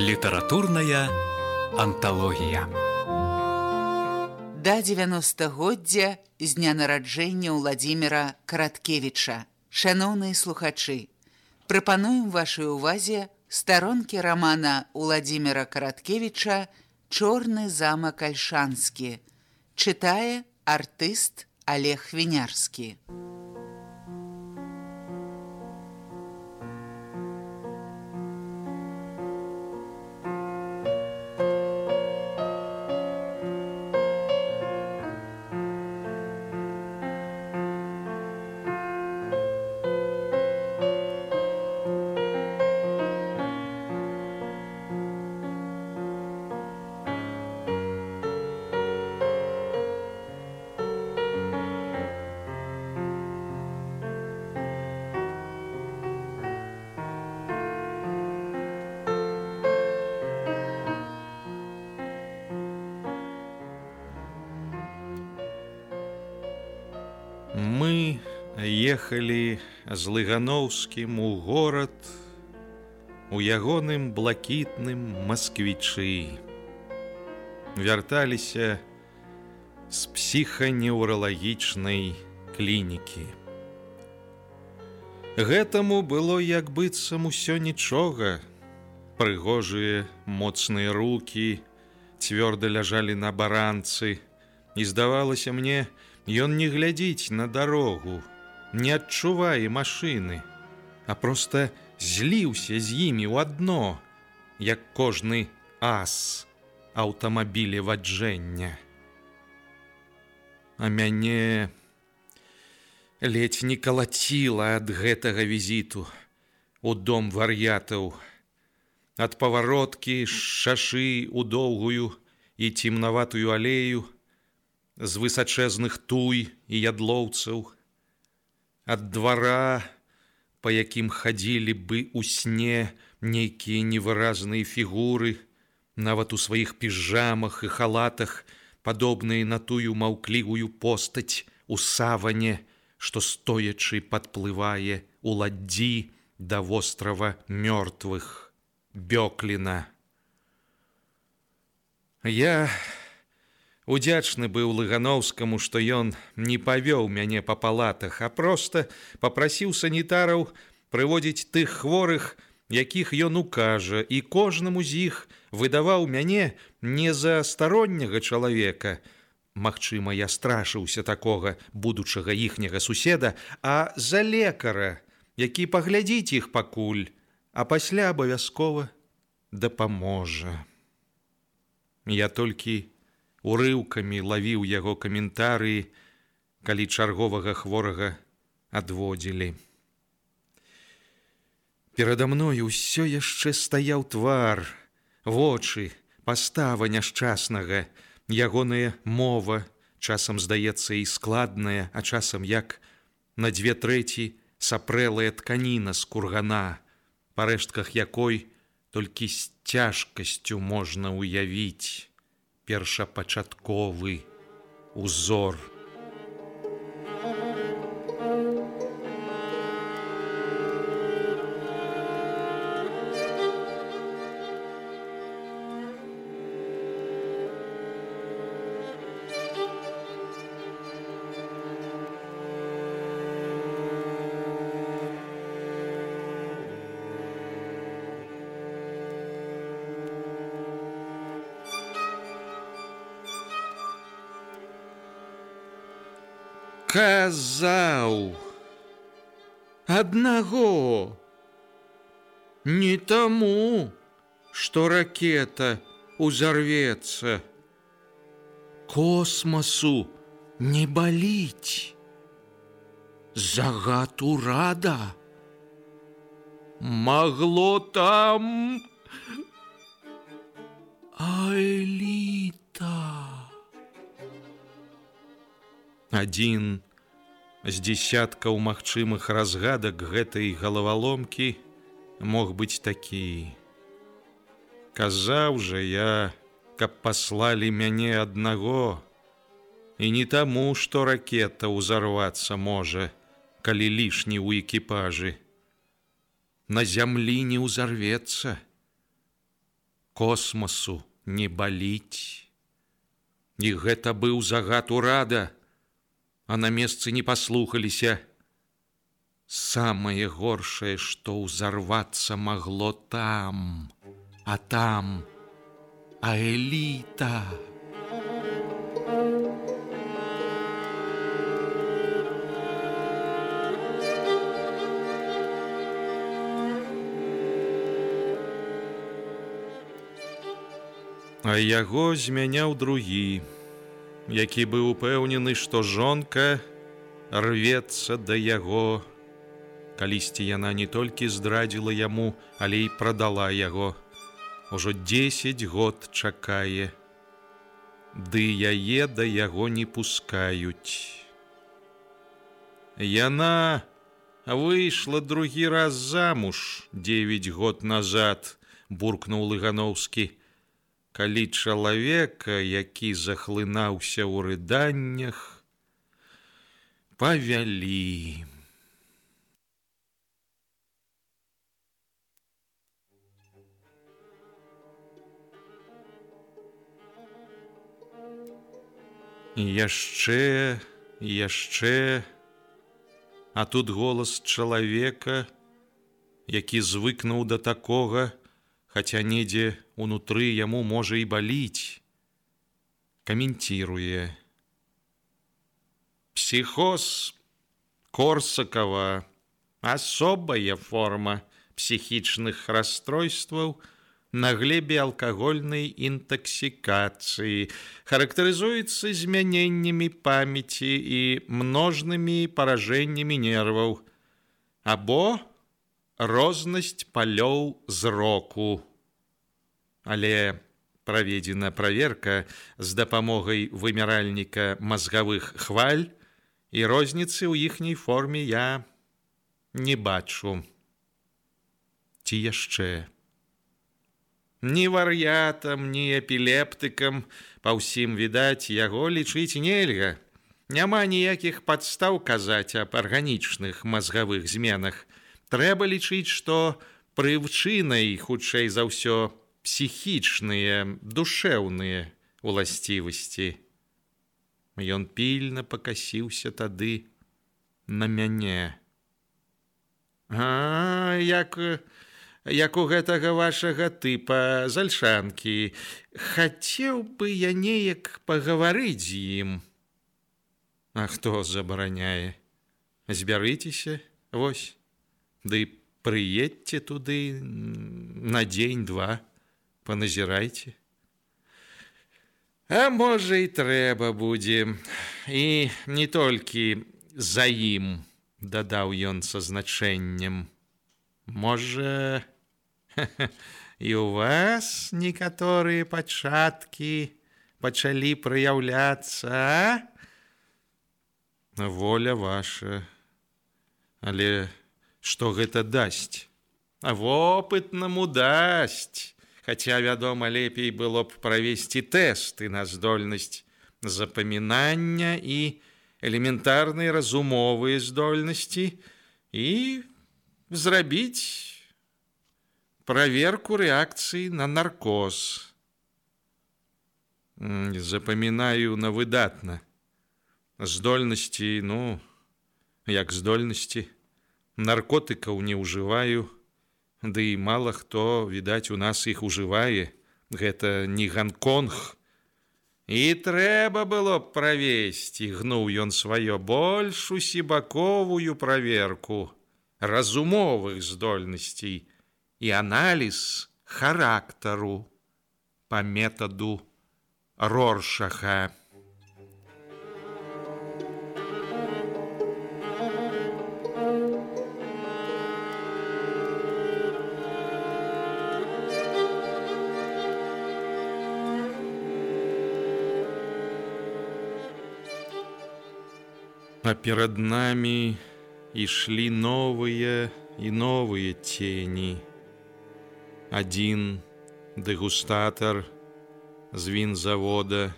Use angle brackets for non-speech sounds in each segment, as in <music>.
літаратурная анталогія. Да 90годдзя з дня нараджэння владимира караткевича шаноўныя слухачы прапануем вашай увазе старонкі романа владимира караткевича чорны замак альшанскі чытае артыст олег вінярскі ехалі з лыгановскім у горад у ягоным блакітным масквічы. Вярталіся з псіханеўралагічнай клінікі. Гэтаму было як быццам усё нічога. Прыгожыя моцныя руки цвёрда ляжалі на баранцы, і здавалася мне, Ён не глядзіць на дарогу, не адчувае машыны, а проста зліўся з імі ў адно, як кожны ас аўтамабіле ваджэння. А мяне ледзь не калаціла ад гэтага візіту у дом вар'ятаў, ад павароткі шашы ў доўгую і цемнаватую алею, з высачэзных туй і ядлоўцаў, ад двара, па якім хадзілі бы ў сне нейкія невыразныя фігуры, нават у сваіх піжамах і халатах, падобныя на тую маўклівую постаць у саване, што стоячы падплывае у ладдзі да вострава мёртвых бёкліна. Я Удзячны быў лыгановскаму, што ён не павёў мяне па палатах, а проста попрасіў санітараў прыводзіць тых хворых, якіх ён укажа, і кожнаму з іх выдаваў мяне не за старонняга чалавека. Магчыма, я страшыўся такога будучага іхняга суседа, а за лекара, які паглядзіць іх пакуль, а пасля абавязкова дапаможа. Я толькі урыўкамі лавіў яго каментарыі, калі чарговага хворага адводзілі. Перада мною ўсё яшчэ стаяў твар, вочы, пастава няшчаснага, ягоная мова, часам здаецца і складная, а часам як на дзве трэці сапрэлая тканіна з кургана, па рэштках якой толькі з цяжкасцю можна ўявіць першапачатковы узор аднаго не таму што ракета узарвецца космасу не баліць загад урада магло там эліта адзін з дзесяткаў магчымых разгадак гэтай галаваломкі мог быць такі. Казаў жа я, каб паслалі мяне аднаго, і не таму, што ракета ўзарвацца можа, калі лішні ў экіпажы. На зямлі не ўзарвецца. космосу не баліць. І гэта быў загад урада, а на месцы не паслухаліся. Самае горшае, што ўзарвацца магло там, а там а эліта. А яго змяняў другі, які быў упэўнены, што жонка рвецца да яго. Калісьці яна не толькі здрадзіла яму, але і прадала яго. Ужо 10 год чакае. Ды яе да яго не пускаюць. Яна выйшла другі раз замуж 9 год назад, буркнуў лыгановскі калі чалавека, які захлынаўся ў рыданнях, павялі. яшчэ яшчэ а тут голас чалавека які звыкнуў да такога хаця недзе унутры яму можа і баліць. Каменціруе псіхоз корсакова. Асобая форма псіхічных расстройстваў на глебе алкагольнай інтаксікацыі. Характарызуецца змяненнямі памяці і множнымі паражэннямі нерваў. Або рознасць палёў зроку. Але праведзена праверка з дапамогай вымяральніка мазгавых хваль і розніцы ў іхняй форме я не бачу. Ці яшчэ. Ні вар'ятам, ні эпілептыкам па ўсім відаць яго лічыць нельга. Няма ніякіх падстаў казаць аб арганічных мазгавых зменах трэба лічыць, што прывчынай хутчэй за ўсё псіхічныя душэўныя уласцівасці. Ён пільна пакасіўся тады на мяне. А як, як у гэтага вашага тыпа зальшанкі, хацеў бы я неяк пагаварыць з ім. А хто забараняе? Збярыцеся, вось. Ды прыедьце туды на дзень-два, паназірайце. А можа і трэба будзе. І не толькі за ім дадаў ён са значэннем. Можа, і <laughs> у вас некаторыя пачаткі пачалі праяўляцца, воля ваша, але што гэта дасць. А вопытнаму дасць. Хаця, вядома, лепей было б правесці тэсты на здольнасць запамінання і элементарнай разумовыя здольнасці і зрабіць праверку рэакцыі на наркоз. Запамінаю на выдатна. Здольнасці, ну, як здольнасці, наркотыкаў не ўжываю, Ды і мала хто, відаць, у нас іх ужывае. Гэта не ганконг. І трэба было б правесці, гнуў ён сваё больш усебаковую праверку разумовых здольнасцей і аналіз характару па метаду роршаха. А перад намі ішлі новыя і новыя цені. Адзін дэгустатар з вінзавода.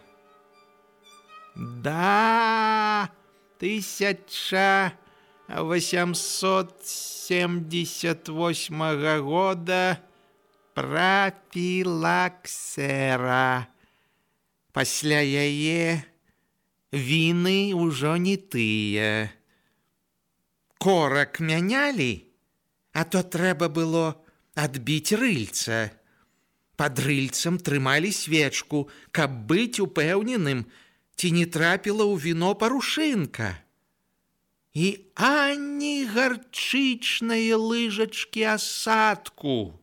Да тысяча восемьсот семьдесят восьмага года прафілаксера. Пасля яе віны ўжо не тыя. Корак мянялі, а то трэба было адбіць рыльца. Пад рыльцам трымалі свечку, каб быць упэўненым, ці не трапіла ў віно парушынка. І ані гарчычныя лыжачкі асадку.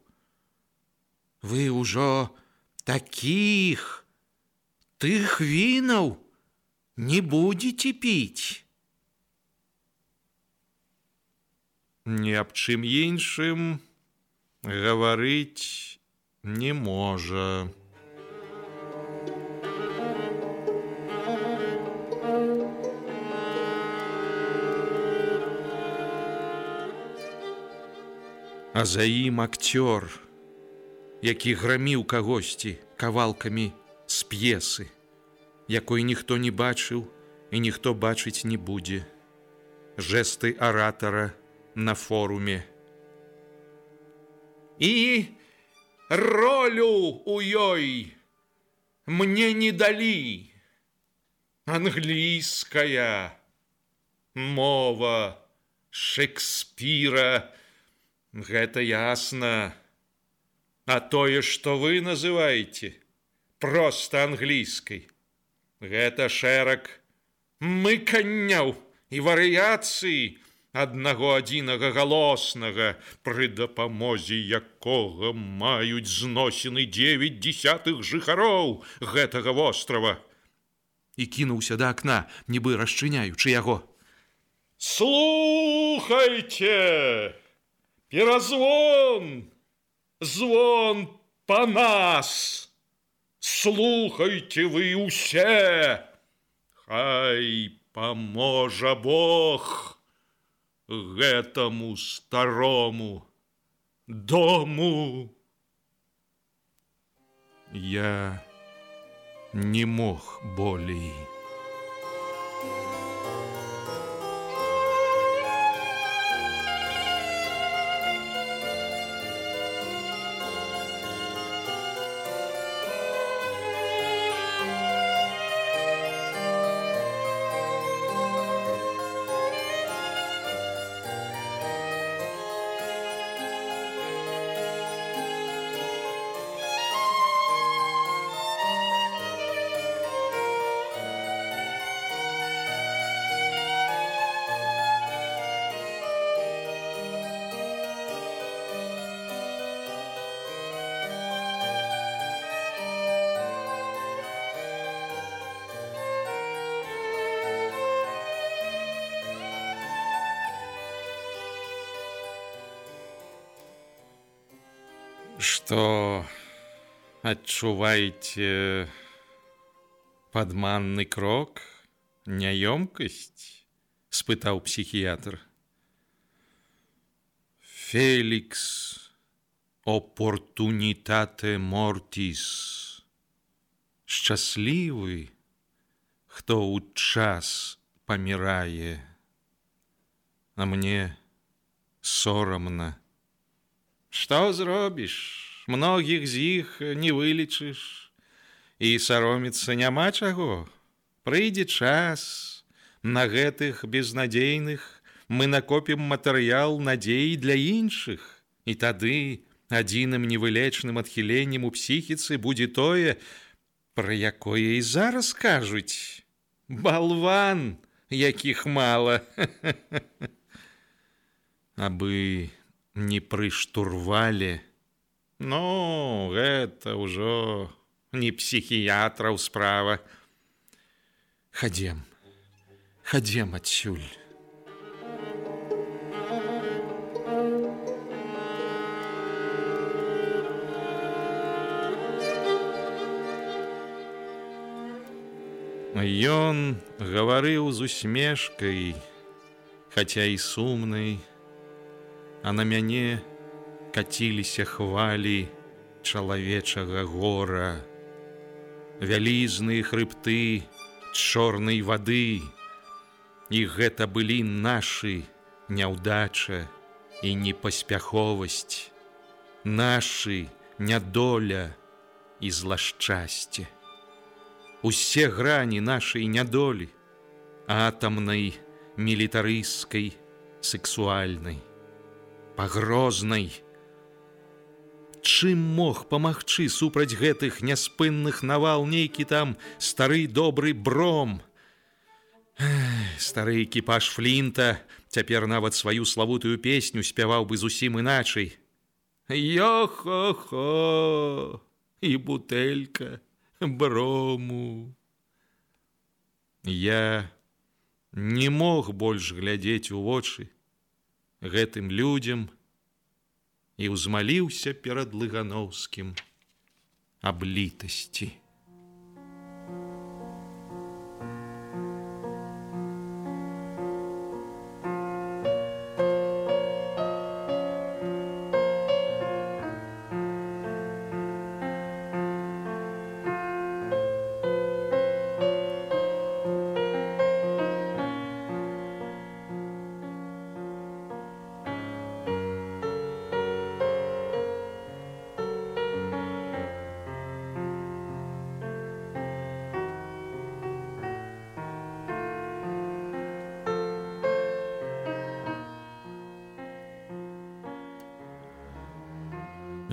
Вы ўжо такіх тых вінаў не будзеце піць. Ні аб чым іншым гаварыць не можа. А за ім акцёр, які граміў кагосьці кавалкамі з п'есы, якой ніхто не бачыў і ніхто бачыць не будзе. Жэсты аратара на форуме. І ролю у ёй мне не далі. Англійская мова Шекспіра, гэта ясна. А тое, што вы называеце проста англійскай. Гэта шэраг мыканняў і варыяцыі аднаго адзінага галоснага, пры дапамозе якога маюць зносіны 9 десятых жыхароў гэтага вострава. І кінуўся да акна, нібы расчыняючы яго. Слухайте! Перазвон! Звон па нас! Слухайте вы усе! Хай паможа Бог гэтаму старому дому. Я не мог болей. Што адчуваеце падманны крок, няёмкасць, спытаў псіхіятр. Фелікс опортунітате мортис. Шчаслівы, хто ў час памірае, А мне сорамна. Што зробіш? Многіх з іх не вылічыш. І сароміцца няма чаго. Прыйдзе час. На гэтых безнадзейных мы накопім матэрыял надзеі для іншых. І тады адзіным невылечным адхіленнем у псіхіцы будзе тое, пра якое і зараз кажуць: Балван, якіх мала. <laughs> Абы не пры штурвале. Ну, гэта ўжо не псіхіятраў справа. Хадзем, хадзем адсюль. Ён гаварыў з усмешкай, хаця і сумнай, а на мяне каціліся хвалі чалавечага гора, вялізныя хрыбты чорнай вады, і гэта былі нашы няўдача і непаспяховасць, нашы нядоля і злашчасце. Усе грані нашай нядолі, атамнай, мілітарысцкай, сексуальнай, пагрознай. Чым мог памагчы супраць гэтых няспынных навал нейкі там стары добры бром. Стары экіпаж флінта цяпер нават сваю славутую песню спяваў бы зусім іначай. Йо-хо-хо і бутэлька брому. Я не мог больш глядзець у вочы гэтым людзям і ўзмаліўся перад лыгановскім аблітасці.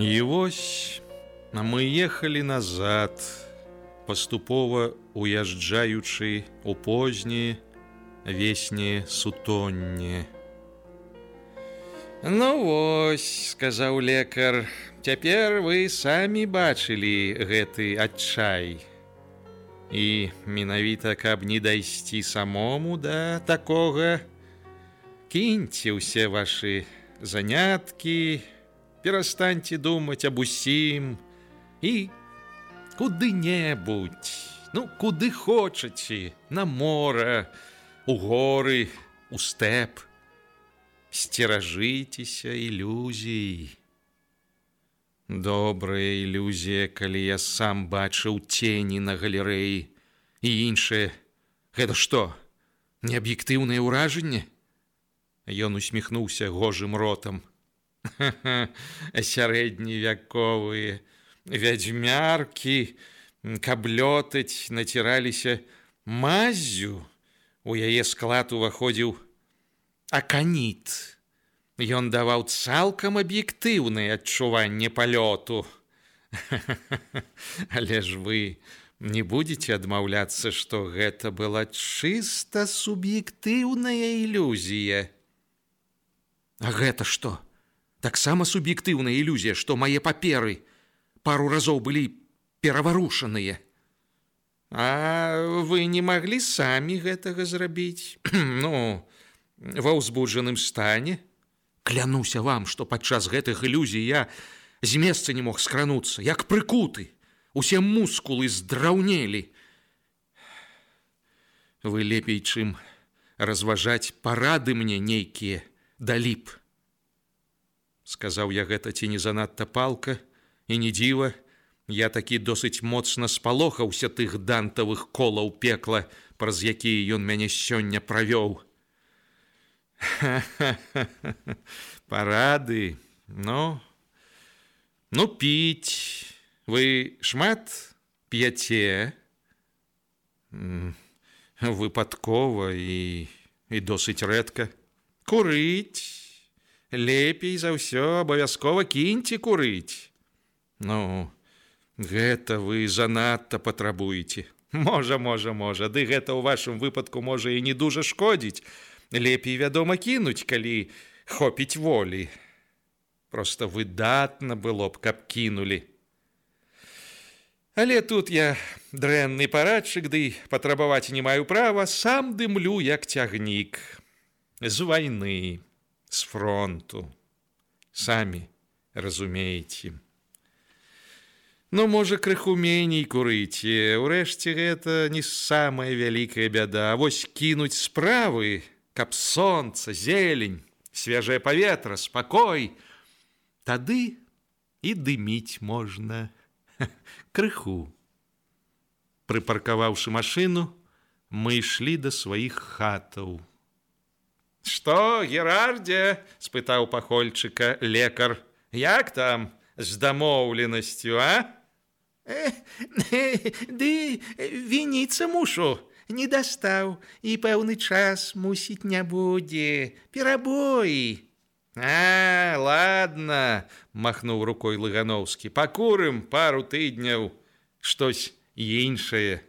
І вось мы ехалі назад, паступова уязджаючы у позні весні сутонне. Ну вось, сказаў лекар, цяпер вы самі бачылі гэты адчай. І менавіта, каб не дайсці самому да такога, кіньце ўсе вашы заняткі, перастаньте думаць аб усім. І куды-небудзь ну куды хочаце на мора у горы у стэп. Сцеражыцеся ілюзій. Добрая ілюзія калі я сам бачыў цені на галерэі і іншае гэта што неаб'ектыўнае ўражанне? Ён усміхнуўся гожым ротам <laughs> сярэдневяковыя вядзьмяркі каблётаць націраліся мазю у яе склад уваходзіў аканіт Ён даваў цалкам аб'ектыўнае адчуванне палёту але <laughs> ж вы не будете адмаўляцца што гэта была чыста суб'ектыўная ілюзія А гэта што? Таксама суб'ектыўная ілюзія, што мае паперы пару разоў былі пераварушаныя. А вы не маглі самі гэтага зрабіць? <clears throat> Ну ва ўзбуджаным стане. Клянуся вам, што падчас гэтых ілюзій я з месца не мог скрануцца як прыкуты. Усе мускулы здраўнелі. Вы лепей чым разважаць парады мне нейкія даліп сказаў я гэта ці не занадта палка і не дзіва? Я такі досыць моцна спалохаўся тых дантавых колаў пекла праз якія ён мяне сёння правёў <laughs> парады ну ну піць. Вы шмат п'яце? Выпадкова і і досыць рэдка. Курыць лепей за ўсё абавязкова кіньце курыць. Ну, гэта вы занадта патрабуеце. Можа, можа, можа, ды гэта ў вашым выпадку можа і не дужа шкодзіць. Лепей, вядома, кінуць, калі хопіць волі. Проста выдатна было б, каб кінулі. Але тут я дрэнны парадчык, ды патрабаваць не маю права, сам дымлю як цягнік з вайны з фронту самі разумееце ну можа крыху меней курыце ўрэшце гэта не самая вялікая бяда вось кінуць справы каб сонца зелень свежае паветра спакой тады і дыміць можна <laughs> крыху прыпаркаваўшы машыну мы ішлі да сваіх хатаў Што, Герардзе, спытаў пахольчыка лекар, як там з дамоўленасцю, а? Э, э, ды вініцца мушу не дастаў і пэўны час мусіць не будзе перабоі. А, ладно, махнуў рукой Лыгановскі. Пакурым пару тыдняў штось іншае.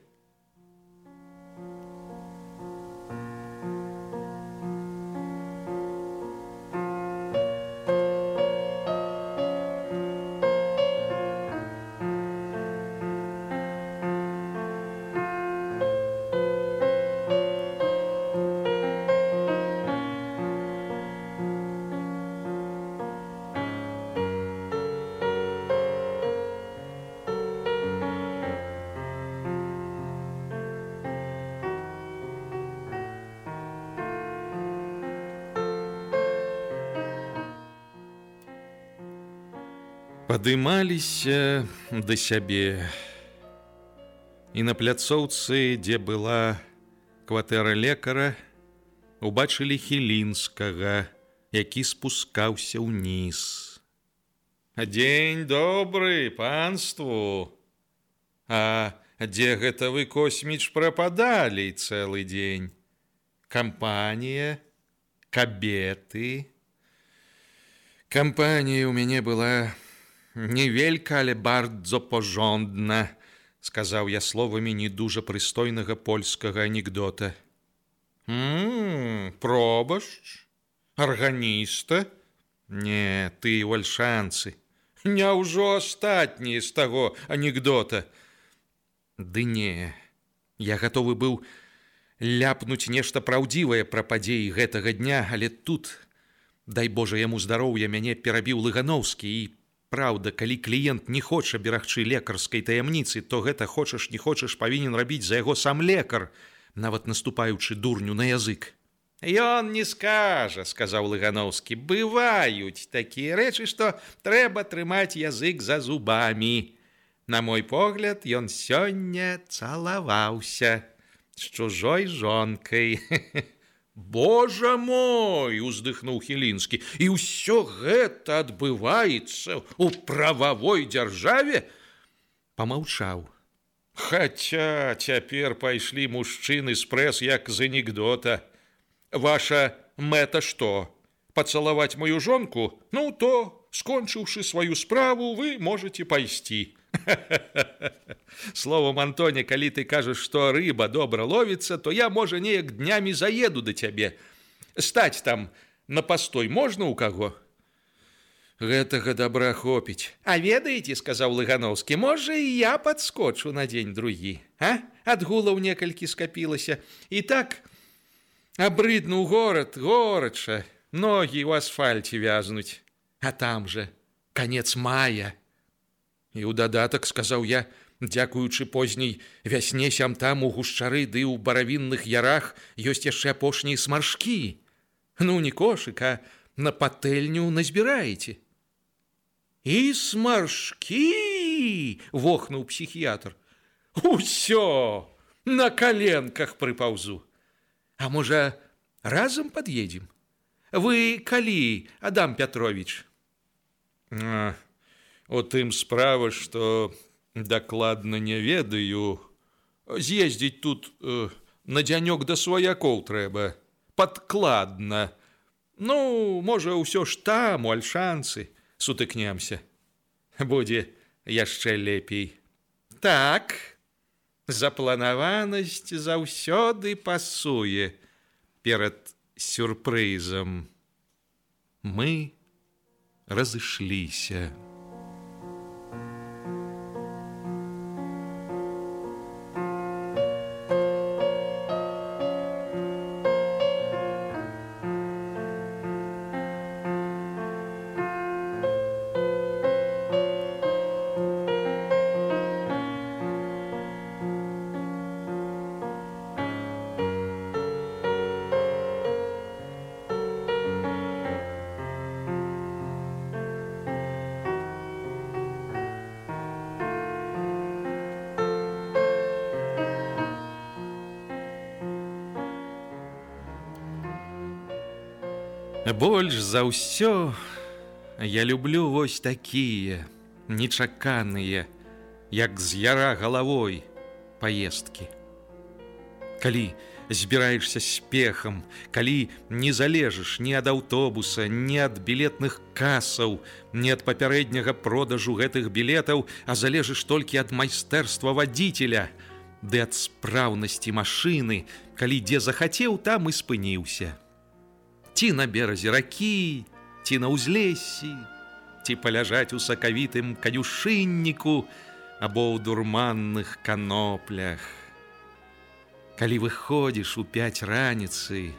Падымаліся да сябе. І на пляцоўцы дзе была кватэра лекара убачылі хілінскага які спускаўся ўніз. Дзень добры панству! А дзе гэта вы косміч прападалі цэлы дзень? Кампанія кабеты? Кампанія ў мяне была невелька, але бардзо пожондна, сказаў я словамі не дужа прыстойнага польскага анекдота. пробашч, арганіста, Не, ты вальшанцы, Няўжо астатнія з таго анекдота. Ды не, я гатовы быў ляпнуць нешта праўдзівае пра падзеі гэтага дня, але тут, дай Божа яму здароўя мяне перабіў лыгановскі і Праўда, калі кліент не хоча берагчы лекарскай таямніцы, то гэта хочаш не хочаш павінен рабіць за яго сам лекар, нават наступаючы дурню на язык. Ён не скажа, сказаў лыгановскі, бываюць такія рэчы, што трэба трымаць язык за зубамі. На мой погляд, ён сёння цалаваўся з чужой жонкай. <laughs> Божа мой, уздыхнуў хілінскі, і ўсё гэта адбываецца ў прававой дзяржаве, помаўчаў. Хаця цяпер пайшлі мужчыны з прэс як з анекдота. Ваша мэта што? Пацалаваць маю жонку, ну то, скончыўшы сваю справу, вы можете пайсці. <laughs> Словом, Антоне, калі ты кажаш, што рыба добра ловіцца, то я можа неяк днямі заеду да цябе. Стаць там на пастой можна ў каго. Гэтага добра хопіць. А ведаеце, сказаў Лыгановскі, можа і я падскочу на дзень другі. А адгулаў некалькі скапілася. І так абрыднуў горад, горача, ногі ў асфальце вязнуць. А там жа канец мая. І ў дадатак сказаў я, дзякуючы позняй вясне сям там у гушчары ды ў баравінных ярах ёсць яшчэ апошнія смаршкі. Ну не кошык, а на патэльню назбіраеце. І смаршкі вохнуў псіхіятр. Усё на каленках прыпаўзу. А можа, разам пад'едзем. Вы калі, Адам Пятрович. А, У тым справа, што дакладна не ведаю, з'ездзіць тут э, на дзянёк да сваякоў трэба, падкладна. Ну, можа, ўсё ж там у альшанцы сутыкнемся. Будзе яшчэ лепей. Так, запланаванасць заўсёды пасуе перад сюрпрызам. Мы разышліся. Больш за ўсё я люблю вось такія нечаканыя, як з яра галавой паездкі. Калі збіраешься спехам, калі не залежыш ні ад аўтобуса, ні ад білетных касаў, ні ад папярэдняга продажу гэтых білетаў, а залежыш толькі ад майстэрства вадзіцеля, ды ад спраўнасці машыны, калі дзе захацеў, там і спыніўся. Ці на беразе ракі, ці на ўзлессі, ці паляжаць у сакавітым канюшынніку або ў дурманных каноплях. Калі выходзіш у пяць раніцы,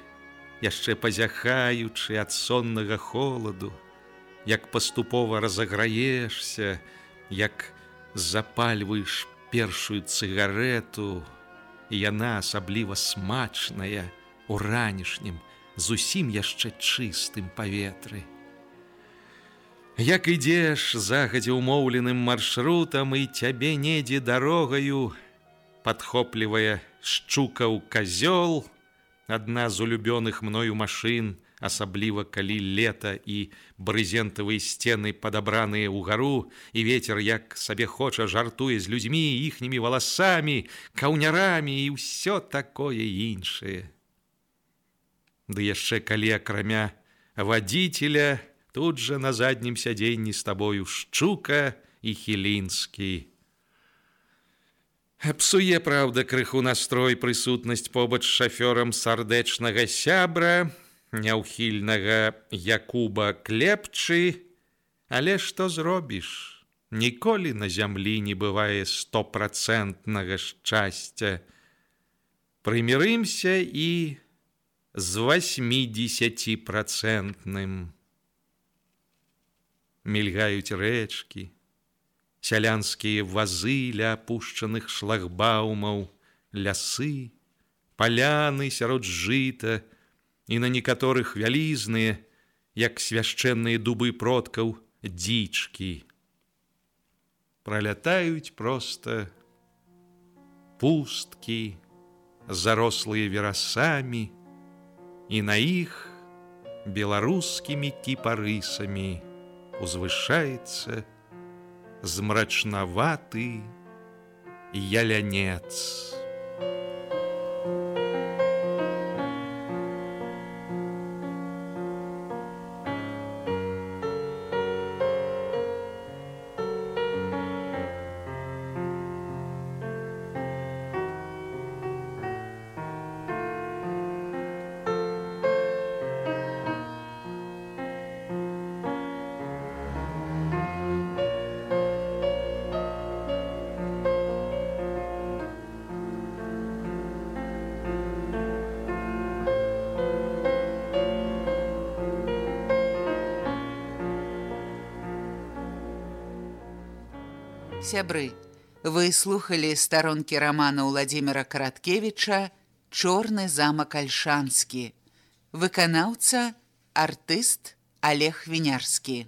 яшчэ пазяхаючы ад соннага холаду, як паступова разаграешся, як запальваеш першую цыгарету, і яна асабліва смачная у ранішнім, зусім яшчэ чыстым паветры. Як ідзеш загадзя ўмоўленым маршрутам і цябе недзе дарогаю, падхоплівае шчукаў казёл, адна з улюбёных мною машын, асабліва калі лета і брызентавыя сцены падабраныя ўгару і ветер як сабе хоча жартуе з людзьмі іхнімі валасамі, каўнярамі і ўсё такое іншае. Ды яшчэ калі акрамя вадзіцеля, тут жа на заднім сядзенні з табою шчука і хілінскі. Псуе, праўда, крыху настрой прысутнасць побач шафёрам сардэчнага сябра, няўхільнага Якуба клепчы, але што зробіш? Ніколі на зямлі не бывае стопроцентнага шчасця. Прымірымся і з восьмидесятипроцентным. Мільгаюць рэчкі, сялянскія вазы ля апушчаных шлагбаумаў, лясы, паляны сярод жыта і на некаторых вялізныя, як свяшчэнныя дубы продкаў дзічкі. Пролятаюць проста пусткі, зарослыя верасамі, і на іх беларускімі кіпарысамі узвышаецца, змрачнаваты ялянец. Сябры, вы слухали старонкі рамана Владимира Караткевича «Чорны замак Альшанскі». Выканаўца – артыст Олег Вінярскі.